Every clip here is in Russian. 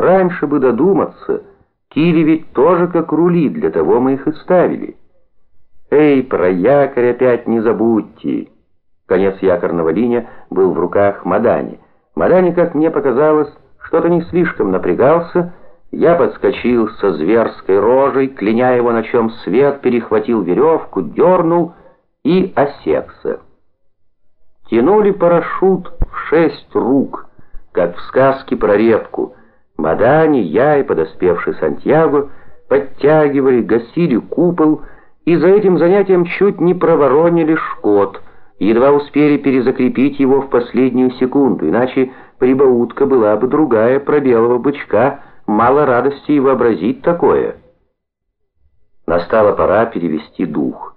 Раньше бы додуматься. Кири ведь тоже как рули, для того мы их и ставили. Эй, про якорь опять не забудьте. Конец якорного линия был в руках Мадани. Мадани, как мне показалось, что-то не слишком напрягался. Я подскочил со зверской рожей, кляня его, на чем свет, перехватил веревку, дернул и осекся. Тянули парашют в шесть рук, как в сказке про репку. Мадани, я и подоспевший Сантьяго подтягивали, гасили купол, и за этим занятием чуть не проворонили шкот, едва успели перезакрепить его в последнюю секунду, иначе прибаутка была бы другая про белого бычка, мало радости и вообразить такое. Настала пора перевести дух.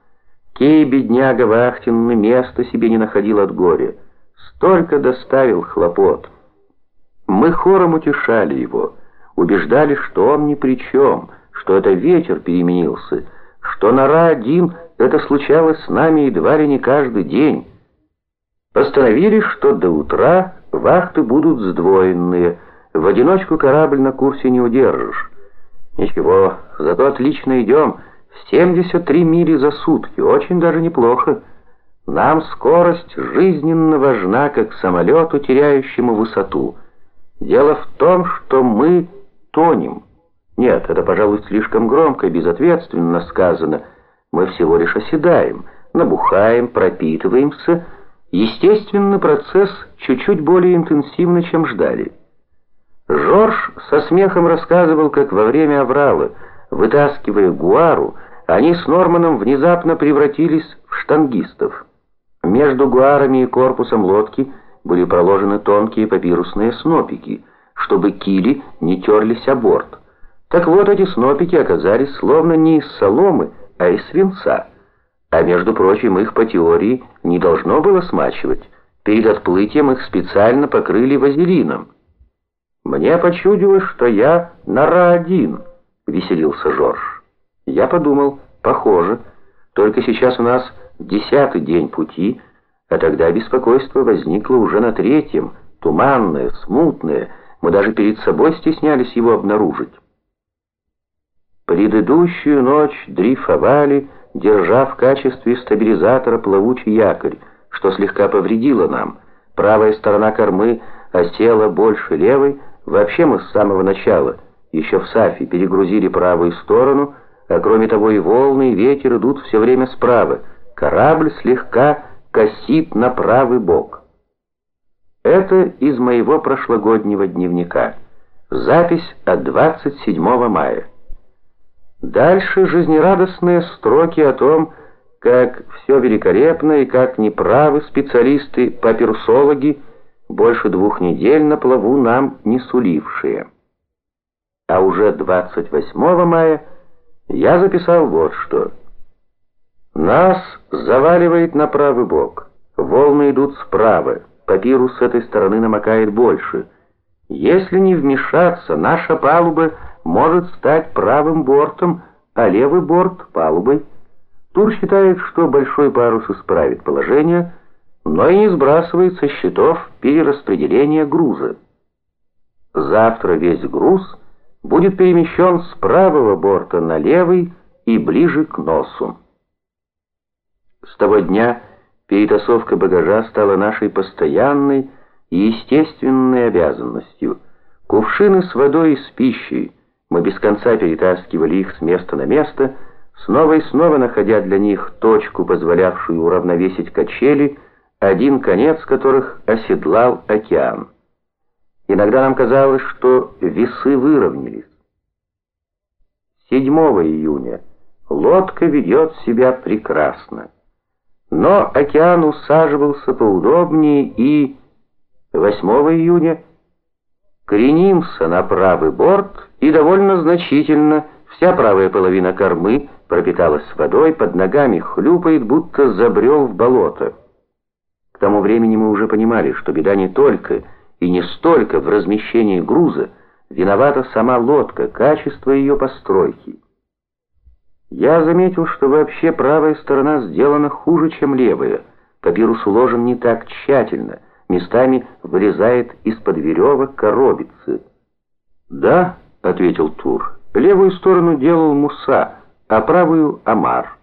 Кей, бедняга вахтенный, места себе не находил от горя. Столько доставил хлопот. Мы хором утешали его, убеждали, что он ни при чем, что это ветер переменился, что нора один это случалось с нами едва ли не каждый день. Постановили, что до утра вахты будут сдвоенные, в одиночку корабль на курсе не удержишь. Ничего, зато отлично идем, 73 мили за сутки, очень даже неплохо. Нам скорость жизненно важна, как самолету, теряющему высоту. Дело в том, что мы тонем. Нет, это, пожалуй, слишком громко и безответственно сказано. Мы всего лишь оседаем, набухаем, пропитываемся. Естественный процесс чуть-чуть более интенсивный, чем ждали. Жорж со смехом рассказывал, как во время аврала, вытаскивая гуару, они с Норманом внезапно превратились в штангистов. Между гуарами и корпусом лодки – были проложены тонкие папирусные снопики, чтобы кили не терлись о борт. Так вот, эти снопики оказались словно не из соломы, а из свинца. А между прочим, их по теории не должно было смачивать. Перед отплытием их специально покрыли вазелином. «Мне почудилось, что я нора один», — веселился Жорж. Я подумал, похоже, только сейчас у нас десятый день пути — а тогда беспокойство возникло уже на третьем, туманное, смутное, мы даже перед собой стеснялись его обнаружить. Предыдущую ночь дрейфовали, держа в качестве стабилизатора плавучий якорь, что слегка повредило нам. Правая сторона кормы осела больше левой, вообще мы с самого начала, еще в Сафе, перегрузили правую сторону, а кроме того и волны, и ветер идут все время справа. Корабль слегка косит на правый бок. Это из моего прошлогоднего дневника. Запись от 27 мая. Дальше жизнерадостные строки о том, как все великолепно и как неправы специалисты-папирусологи, больше двух недель на плаву нам не сулившие. А уже 28 мая я записал вот что. Нас заваливает на правый бок. Волны идут справа. Папирус с этой стороны намокает больше. Если не вмешаться, наша палуба может стать правым бортом, а левый борт — палубой. Тур считает, что большой парус исправит положение, но и не сбрасывает со счетов перераспределение груза. Завтра весь груз будет перемещен с правого борта на левый и ближе к носу. С того дня перетасовка багажа стала нашей постоянной и естественной обязанностью. Кувшины с водой и с пищей, мы без конца перетаскивали их с места на место, снова и снова находя для них точку, позволявшую уравновесить качели, один конец которых оседлал океан. Иногда нам казалось, что весы выровнялись. 7 июня лодка ведет себя прекрасно. Но океан усаживался поудобнее и 8 июня кренимся на правый борт и довольно значительно вся правая половина кормы пропиталась водой, под ногами хлюпает, будто забрел в болото. К тому времени мы уже понимали, что беда не только и не столько в размещении груза, виновата сама лодка, качество ее постройки. Я заметил, что вообще правая сторона сделана хуже, чем левая. Папирус уложен не так тщательно, местами вылезает из-под веревок коробицы. «Да», — ответил Тур, — «левую сторону делал Муса, а правую — Амар».